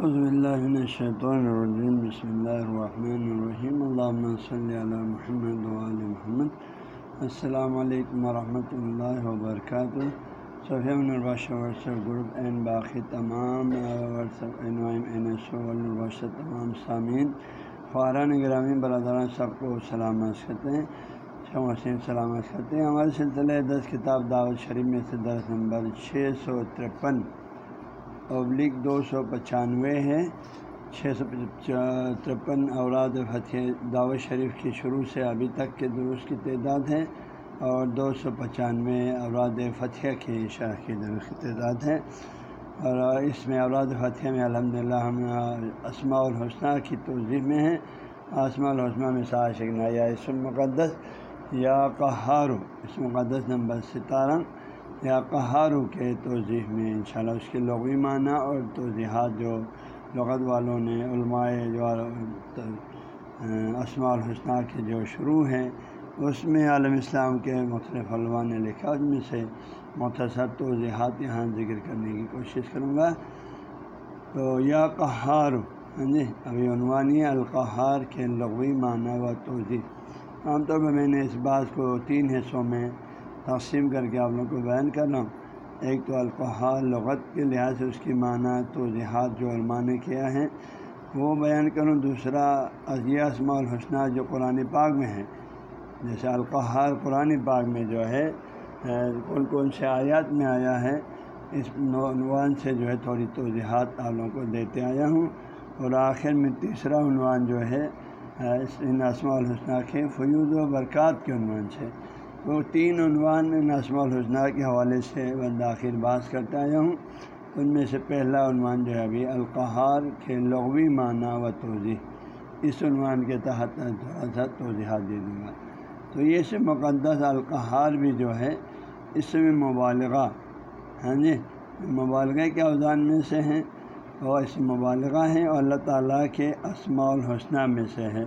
اعوذ الشیطان الرجیم بسم اللہ الرحمن الرحیم اللہم صلی علی محمد وعلی محمد. السلام علیکم ورحمۃ اللہ وبرکاتہ صفیہ الرباشہ ورثہ گروپ این باقی تمام ورثہ الرباشہ تمام سامعین. فاران گرامی، برادران سب کو سلامت کرتے ہیں. وسیم سلامت کرتے ہیں. ہمارے سلسلے دس کتاب دعوت شریف میں سے درس نمبر چھ سو ترپن ابلک دو سو پچانوے ہے چھ سو ترپن اوراد فتح دعوت شریف کی شروع سے ابھی تک کے درست کی تعداد ہے اور دو سو پچانوے اوراد فتح کی شرح کی درست کی تعداد ہے اور اس میں اوراد فتح میں الحمد للہ ہم اسماء الحسنہ کی توضیح میں ہیں۔ آسماء الحسنہ میں شکنا یا اسم مقدس، یا قہارو اس مقدس نمبر ستارہ۔ یا قہارو کے توضیح میں انشاءاللہ اس کے لغوی معنی اور توضیحات جو لغت والوں نے علماء جو اسماع الحسنہ کے جو شروع ہیں، اس میں عالم اسلام کے مختلف علماء نے لکھا اس میں سے مختصر توضیحات یہاں ذکر کرنے کی کوشش کروں گا۔ تو یا قہار ہاں جی ابھی عنوانی القہار کے لغوی معنی و توضیح۔ عام طور پر میں نے اس بات کو تین حصوں میں تقسیم کر کے آپ لوگوں کو بیان کر رہا ہوں۔ ایک تو القحال لغت کے لحاظ سے اس کی معنی توضیحات جو علماء نے کیا ہے وہ بیان کروں۔ دوسرا عزیہ اسماء الحسنہ جو قرآن پاک میں ہے جیسے القحال قرآن پاک میں جو ہے کون کون سے آیات میں آیا ہے، اس عنوان سے جو ہے تھوڑی توضیحات آپ لوگوں کو دیتے آیا ہوں۔ اور آخر میں تیسرا عنوان جو ہے ان اسماء الحسنہ کے فیوز و برکات کے عنوان سے۔ وہ تین عنوان نسم الحسنہ کے حوالے سے داخل باز کرتا آیا ہوں۔ ان میں سے پہلا عنوان جو ہے ابھی القحار کے لغوی معنی و توضیح۔ اس عنوان کے تحت تھوڑا سا توضیحات دے دوں گا۔ تو یہ سے مقدس القحار بھی جو ہے، اس میں مبالغہ۔ ہاں جی مبالغہ کے اوزان میں سے ہیں اور اس مبالغہ ہیں اور اللہ تعالیٰ کے اسماع الحسنہ میں سے ہے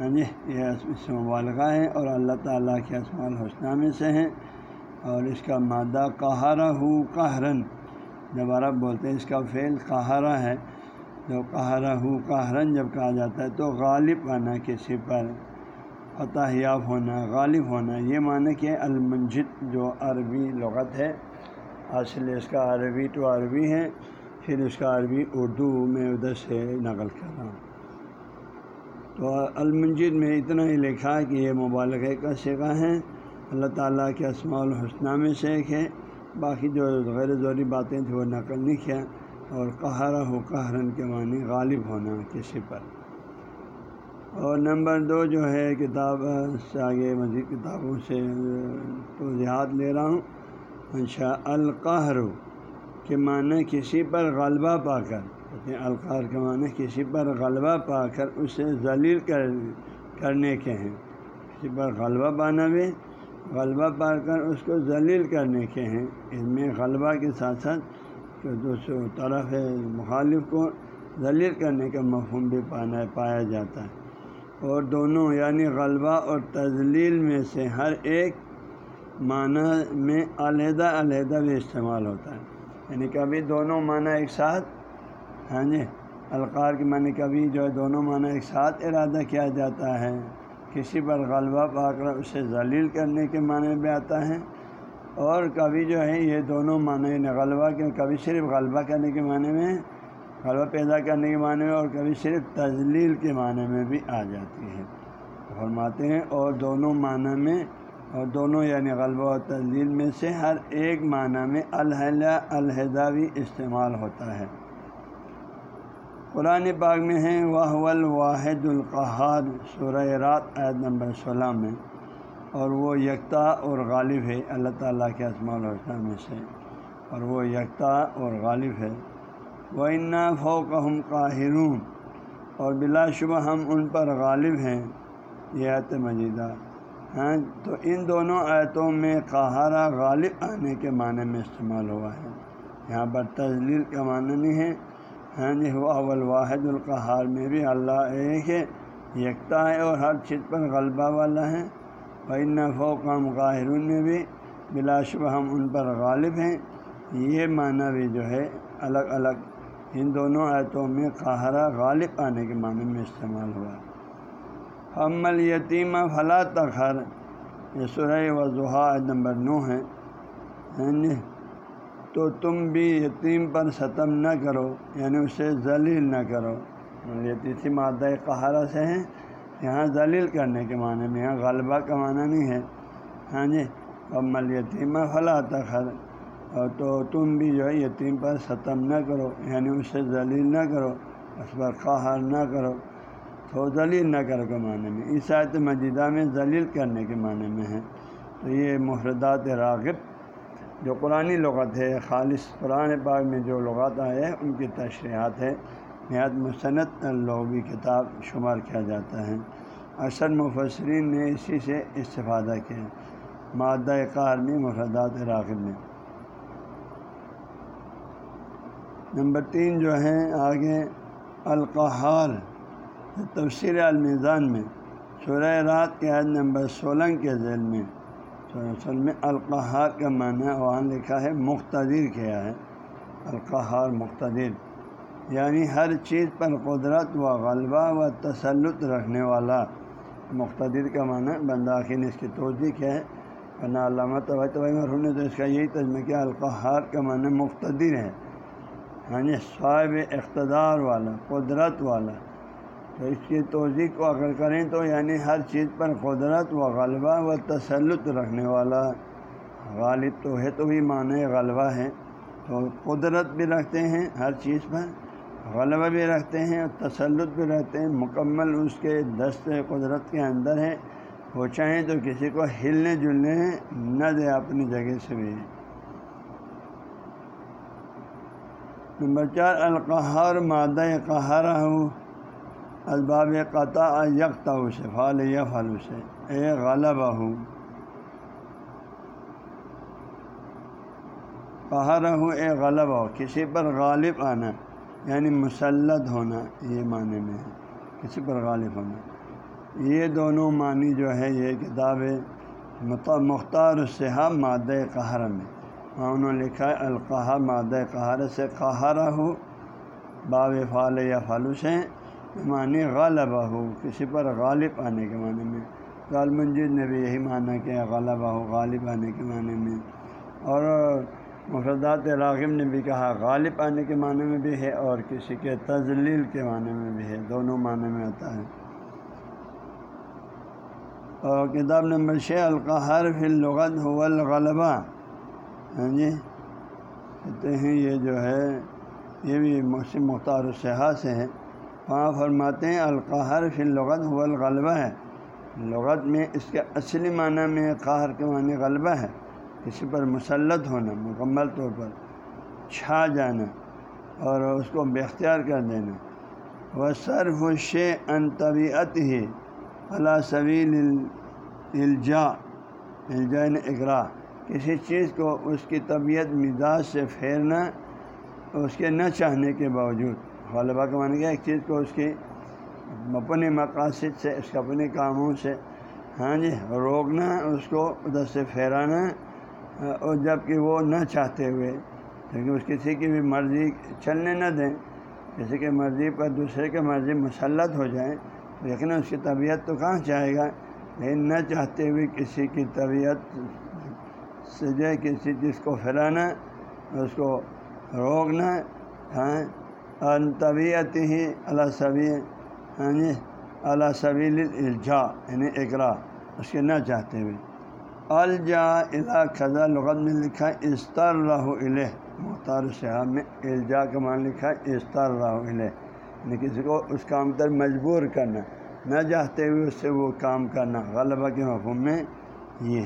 ہاں جی یہ اس مبالغہ ہے اور اللہ تعالیٰ کے اسماء الحسنہ میں سے ہیں اور اس کا مادہ قہرہ ہو قہرن۔ جب عرب بولتے ہیں اس کا فعل قہرہ ہے۔ جو قہرہ ہو قہرن جب کہا جاتا ہے تو غالب آنا کسی پر فتح یاب ہونا، غالب ہونا۔ یہ معنی کہ المنجد جو عربی لغت ہے، اصل اس کا عربی تو عربی ہے، پھر اس کا عربی اردو میں ادھر سے نقل کر رہا ہوں۔ تو المنجد میں اتنا ہی لکھا کہ یہ مبالغہ کا سگا ہے۔ اللہ تعالیٰ کے اسماع الحسنہ میں سے ایک ہے۔ باقی جو غیر ضروری باتیں تھیں وہ نقل نہیں کیا۔ اور قہرہ ہو قہرن کے معنی غالب ہونا کسی پر اور نمبر دو جو ہے کتاب سے آگے مزید کتابوں سے توضیحات لے رہا ہوں۔ اچھا القہر کے معنی کسی پر غلبہ پا کر۔ القار کے معنی کسی پر غلبہ پا کر اسے ذلیل کر کرنے کے ہیں۔ کسی پر غلبہ پانا بھی غلبہ پا کر اس کو ذلیل کرنے کے ہیں۔ اس میں غلبہ کے ساتھ ساتھ جو دوسروں طرف ہے، مخالف کو ذلیل کرنے کا مفہوم بھی پانا پایا جاتا ہے۔ اور دونوں یعنی غلبہ اور تزلیل میں سے ہر ایک معنی میں علیحدہ علیحدہ بھی استعمال ہوتا ہے۔ یعنی کبھی دونوں معنی ایک ساتھ ہاں جی القار کے معنی کبھی جو ہے دونوں معنی ایک ساتھ ارادہ کیا جاتا ہے۔ کسی پر غلبہ پا کر اسے ذلیل کرنے کے معنی بھی آتا ہے۔ اور کبھی جو ہے یہ دونوں معنی غلبہ کے، کبھی صرف غلبہ کرنے کے معنی میں، غلبہ پیدا کرنے کے معنی میں، اور کبھی صرف تجلیل کے معنی میں بھی آ جاتی ہے۔ فرماتے ہیں، اور دونوں معنی میں، اور دونوں یعنی غلبہ اور تجلیل میں سے ہر ایک معنی میں الحلہ الحدہ بھی استعمال ہوتا ہے۔ قرآن پاک میں ہیں وہ الواحد القحاد سورہ رات عید نمبر سولہ میں۔ اور وہ یکتا اور غالب ہے، اللہ تعالیٰ کے اسماع الحسن میں سے۔ اور وہ یکتا اور غالب ہے۔ وہ انا فوق ہم قاہرون اور بلا شبہ ہم ان پر غالب ہیں، یہ آیت مجیدہ۔ ہاں تو ان دونوں آیتوں میں قہارہ غالب آنے کے معنی میں استعمال ہوا ہے۔ یہاں پر تجلیل کا معنی نہیں ہے ہاں جی وہ اول واحد القحار میں بھی اللہ ایک ہے، یکتا ہے اور ہر چیز پر غلبہ والا ہے۔ نفو قام قاہرون میں بھی بلا شبہ ہم ان پر غالب ہیں۔ یہ معنی بھی جو ہے الگ الگ، ان دونوں آیتوں میں قہرہ غالب آنے کے معنی میں استعمال ہوا۔ حمل یتیم فلا تخر یہ سورہ وضحا نمبر نو ہے۔ یعنی تو تم بھی یتیم پر ستم نہ کرو یعنی اسے ذلیل نہ کرو۔ یتیم مادہ قہرہ سے ہیں، یہاں ذلیل کرنے کے معنی میں، یہاں غلبہ کا معنی نہیں ہے۔ ہاں جی عمل یتیم فلا تخر اور تو تم بھی جو ہے، یتیم پر ستم نہ کرو یعنی اس سے ذلیل نہ کرو، اس پر قہر نہ کرو۔ تو ذلیل نہ کرو کے معنی میں، اس آیت مجیدہ میں ذلیل کرنے کے معنی میں ہے۔ تو یہ محردات راغب جو قرآن لغت ہے، خالص قرآن پاک میں جو لغات آئے ان کی تشریحات ہے نہایت مصنط لغوی کتاب شمار کیا جاتا ہے۔ اکثر مفسرین نے اسی سے استفادہ کیا۔ مادہ کار میں، مفردات راغب میں۔ نمبر تین جو ہے، آگے القحال تفسیر المیزان میں۔ شرح رات کے عید نمبر سولہ کے ذیل میں۔ اصل میں القحار کا معنی وہاں لکھا ہے مختدر کیا ہے۔ القحار مختدر یعنی ہر چیز پر قدرت و غلبہ و تسلط رکھنے والا۔ مختدر کا معنی بنداخی نے اس کی توجہ کیا ہے؟ ورنہ علامہ طبی طبی مرحوم نے تو اس کا یہی تجمہ کیا القحار کا معنی مختدر ہے ہاں جی صاحب اقتدار والا، قدرت والا۔ تو اس کی توضیع کو اگر کریں تو یعنی ہر چیز پر قدرت و غلبہ و تسلط رکھنے والا غالب تو ہے تو بھی معنی غلبہ ہے۔ تو قدرت بھی رکھتے ہیں ہر چیز پر، غلبہ بھی رکھتے ہیں اور تسلط بھی رکھتے ہیں۔ مکمل اس کے دست قدرت کے اندر ہے۔ وہ چاہیں تو کسی کو ہلنے جلنے نہ دے اپنی جگہ سے بھی۔ نمبر چار القحار مادہ قہرہ۔ ہو اسباب قطع یکتا سے فال یا فالو سے اے غالبہ ہو قہرہ ہو اے غلبہ۔ ہو کسی پر غالب آنا یعنی مسلط ہونا، یہ معنی میں ہے۔ کسی پر غالب ہونا۔ یہ دونوں معنی جو ہے، یہ کتاب مختار الصحاب مادہ قہر میں۔ وہاں انہوں نے لکھا ہے القحا مادہ قہر سے قہرہ ہو باب فال یا فالو سے معنی غالبہ ہو، کسی پر غالب آنے کے معنی میں۔ غال نے بھی یہی معنی کیا غالبہ ہو، غالب آنے کے معنی میں۔ اور مفردات راغب نے بھی کہا، غالب آنے کے معنی میں بھی ہے اور کسی کے تزلیل کے معنی میں بھی ہے، دونوں معنی میں آتا ہے۔ اور کتاب نمبر چھ القحر فی الغت ہو الغلبہ۔ ہاں جی کہتے ہیں یہ جو ہے، یہ بھی موسم مختار الصحا سے ہے۔ وہاں فرماتے ہیں القحر فی الغت ہو الغلبہ ہے۔ لغت میں اس کے اصلی معنی میں قہر کے معنی غلبہ ہے۔ کسی پر مسلط ہونا، مکمل طور پر چھا جانا اور اس کو بے اختیار کر دینا۔ وہ صرف شے ان طبیعت ہی اللہ سویل الجا الجین یعنی اقرا کسی چیز کو اس کی طبیعت مزاج سے پھیرنا، اس کے نہ چاہنے کے باوجود۔ غلبہ کا معنی گیا ایک چیز کو اس کی اپنے مقاصد سے، اس کے اپنے کاموں سے۔ ہاں جی روکنا، اس کو ادھر سے پھیرانا، اور جبکہ وہ نہ چاہتے ہوئے کیونکہ اس کسی کی بھی مرضی چلنے نہ دیں، کسی کی مرضی پر دوسرے کی مرضی مسلط ہو جائے تو یقیناً اس کی طبیعت تو کہاں چاہے گا؟ لیکن نہ چاہتے ہوئے کسی کی طبیعت سے جو ہے کسی چیز کو پھیلانا اس کو روکنا ہاں طبیعت ہی اللہ صبی ہاں جی یعنی اللہ صبیل الجا یعنی اقرا، اس کے نہ چاہتے ہوئے۔ الجا الا خزا لغت میں لکھا استر راہ الہ مختار صحاب میں الجا کا مان لکھا استر راہ الہ یعنی کسی کو اس کام پر مجبور کرنا۔ نہ چاہتے ہوئے اس سے وہ کام کرنا، غلبہ کے مفہوم میں یہ۔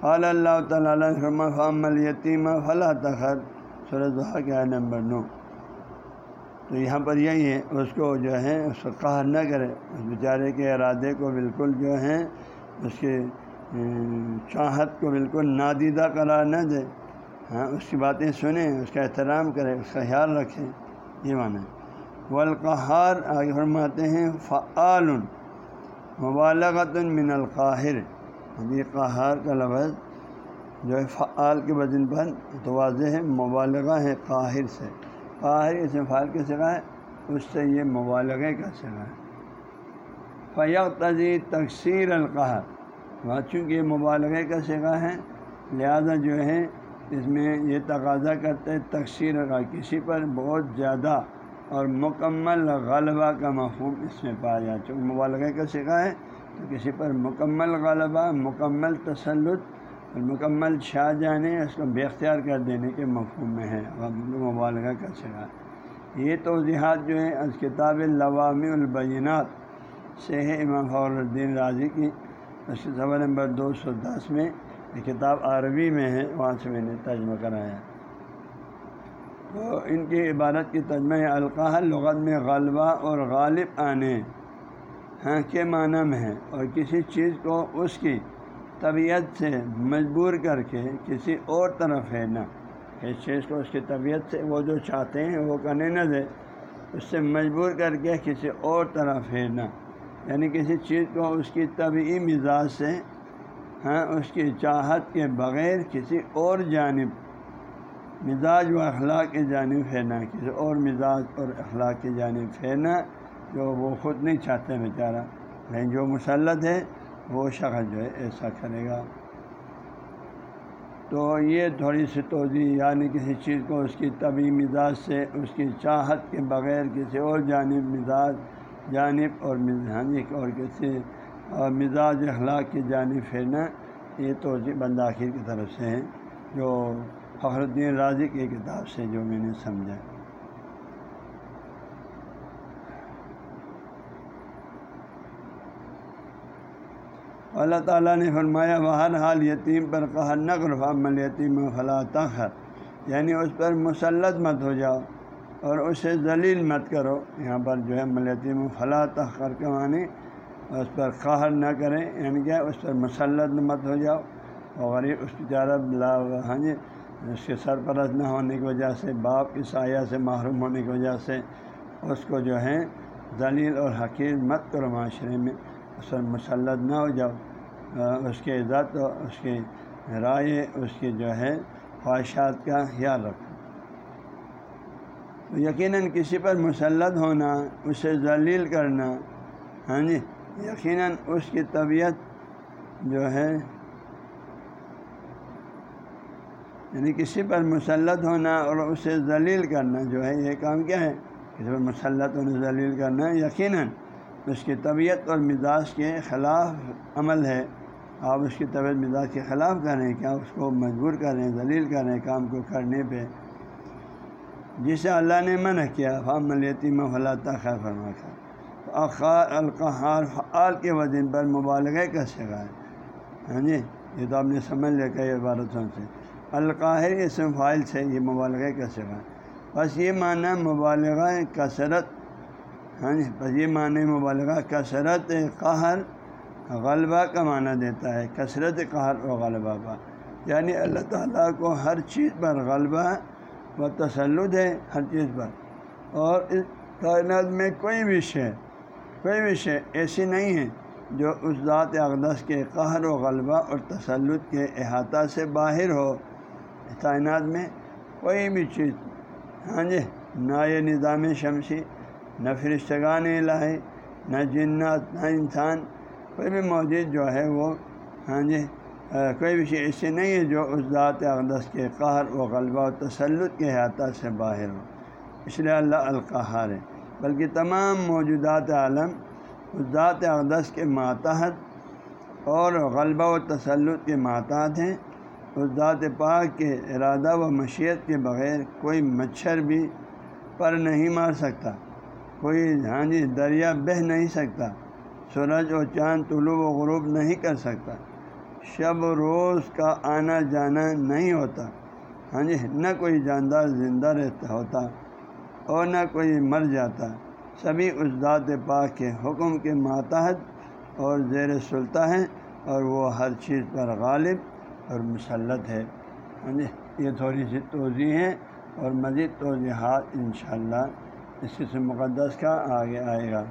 قال اللہ تعالیٰ فام الیتیم فلاں تخر سورج دہا کے نمبر نو۔ تو یہاں پر یہی ہے اس کو جو ہے، اس کو قہر نہ کرے۔ اس بیچارے کے ارادے کو بالکل جو ہے، اس کے چاہت کو بالکل نادیدہ قرار نہ دے۔ ہاں اس کی باتیں سنیں، اس کا احترام کرے، اس کا خیال رکھیں۔ یہ معنی والقہار، آگے فرماتے ہیں، فعال مبالغت من القاہر۔ یہ قہار کا لفظ جو ہے، فعال کے وزن پر تو واضح ہے، مبالغہ ہے، قاہر سے۔ قاہر اسم فعال کے سگا ہے، اس سے یہ مبالغے کا سگا ہے۔ فیق تجی تقسیر القحر وہاں چونکہ یہ مبالغے کا سگا ہے، لہذا جو ہے، اس میں یہ تقاضا کرتے تقسیر کا کسی پر بہت زیادہ اور مکمل غلبہ کا مفہوم اس میں پایا جاتا چونکہ مبالغے کا سگا ہے، تو کسی پر مکمل غلبہ، مکمل تسلط اور مکمل شاہ جانے، اس کو بے اختیار کر دینے کے مفہوم میں ہے مبالغہ کا سگا یہ توضیحات جو ہیں، از کتاب لوامی البینات سے ہے امام فور الدین راضی کی اس کے سوال نمبر دو سو دس میں، یہ کتاب عربی میں ہے، وہاں سے میں نے ترجمہ کرایا۔ تو ان کی عبارت کی ترجمہ القاح لغت میں غلبہ اور غالب آنے ہاں کے معنی میں ہے اور کسی چیز کو اس کی طبیعت سے مجبور کر کے کسی اور طرف ہے نا اس چیز کو اس کی طبیعت سے وہ جو چاہتے ہیں وہ کرنے نہ دے۔ اس سے مجبور کر کے کسی اور طرف پھیرنا یعنی کسی چیز کو اس کی طبعی مزاج سے ہاں اس کی چاہت کے بغیر کسی اور جانب، مزاج و اخلاق کی جانب پھیرنا کسی اور مزاج اور اخلاق کی جانب پھیرنا جو وہ خود نہیں چاہتے بیچارہ۔ لیکن جو مسلط ہے وہ شخص جو ہے ایسا کرے گا تو یہ تھوڑی سی توضیع یعنی کسی چیز کو اس کی طبی مزاج سے، اس کی چاہت کے بغیر کسی اور جانب، مزاج جانب اور مزانی اور کسی، اور مزاج اخلاق کی جانب پھیرنا یہ توضیع بنداخیر کی طرف سے ہے، جو فخر الدین راضی کی کتاب سے جو میں نے سمجھا۔ اللہ تعالیٰ نے فرمایا وہ ہر حال یتیم پر قہر نقر فامل یتیم فلاں تخر یعنی اس پر مسلط مت ہو جاؤ اور اسے ذلیل مت کرو۔ یہاں پر جو ہے ملیتیم فلاں تخر کے معنی اس پر قہر نہ کریں۔ یعنی کیا؟ اس پر مسلط مت ہو جاؤ۔ اور غریب، اس بیچارہ بلا ہاں جی اس کے سرپرست نہ ہونے کی وجہ سے، باپ کی سایہ سے محروم ہونے کی وجہ سے اس کو جو ہے، ذلیل اور حقیر مت کرو معاشرے میں۔ اس پر مسلط نہ ہو جاؤ۔ اس کے عزت اس کی رائے، اس کی جو ہے خواہشات کا خیال رکھو۔ یقیناً کسی پر مسلط ہونا، اسے ذلیل کرنا ہاں جی یقیناً اس کی طبیعت جو ہے یعنی کسی پر مسلط ہونا اور اسے ذلیل کرنا جو ہے، یہ کام کیا ہے؟ کسی پر مسلط ہونا، ذلیل کرنا، یقیناً اس کی طبیعت اور مزاج کے خلاف عمل ہے۔ آپ اس کی طبیعت مزاج کے خلاف کر رہے ہیں، کیا اس کو مجبور کر رہے ہیں، ذلیل کر رہے ہیں کام کو کرنے پہ؟ جسے اللہ نے منع کیا فام یتیم فلاطہ خیر فرما کر اخار القحار فعال کے وزن پر مبالغہ کا سگا ہے۔ ہاں جی یہ تو آپ نے سمجھ لیا کہ عبارتوں سے۔ القاہر اسم فائل سے یہ مبالغہ کا سگا بس یہ معنی مبالغہ کثرت ہاں جی بس یہ معنی مبالغہ، کثرت قہر غلبہ کا معنی دیتا ہے۔ کثرت قہر و غلبہ کا۔ یعنی اللہ تعالیٰ کو ہر چیز پر غلبہ و تسلط ہے، ہر چیز پر۔ اور اس کائنات میں کوئی بھی شے، کوئی بھی شے ایسی نہیں ہے جو اس ذات اقدس کے قہر و غلبہ اور تسلط کے احاطہ سے باہر ہو۔ کائنات میں کوئی بھی چیز ہاں جی نہ یہ نظام شمسی نہ فرشتگان الہی، نہ جنات، نہ انسان، کوئی بھی موجود جو ہے وہ ہاں جی کوئی بھی چیز ایسی نہیں ہے جو اس ذات اقدس کے قہر و غلبہ و تسلط کے احاطہ سے باہر ہو۔ اس لیے اللہ القحار ہے۔ بلکہ تمام موجودات عالم اس ذات اقدس کے ماتحت اور غلبہ و تسلط کے ماتحت ہیں۔ اس ذات پاک کے ارادہ و مشیت کے بغیر کوئی مچھر بھی پر نہیں مار سکتا۔ کوئی ہاں جی دریا بہہ نہیں سکتا، سورج اور چاند طلوع و غروب نہیں کر سکتا۔ شب و روز کا آنا جانا نہیں ہوتا۔ ہاں جی نہ کوئی جاندار زندہ رہتا ہوتا اور نہ کوئی مر جاتا۔ سبھی اس ذات پاک کے حکم کے ماتحت اور زیر سلطہ ہیں اور وہ ہر چیز پر غالب اور مسلط ہے۔ ہاں جی یہ تھوڑی سی توضیع ہیں اور مزید توضیحات انشاءاللہ اس قسم مقدس کا آگے آئے گا۔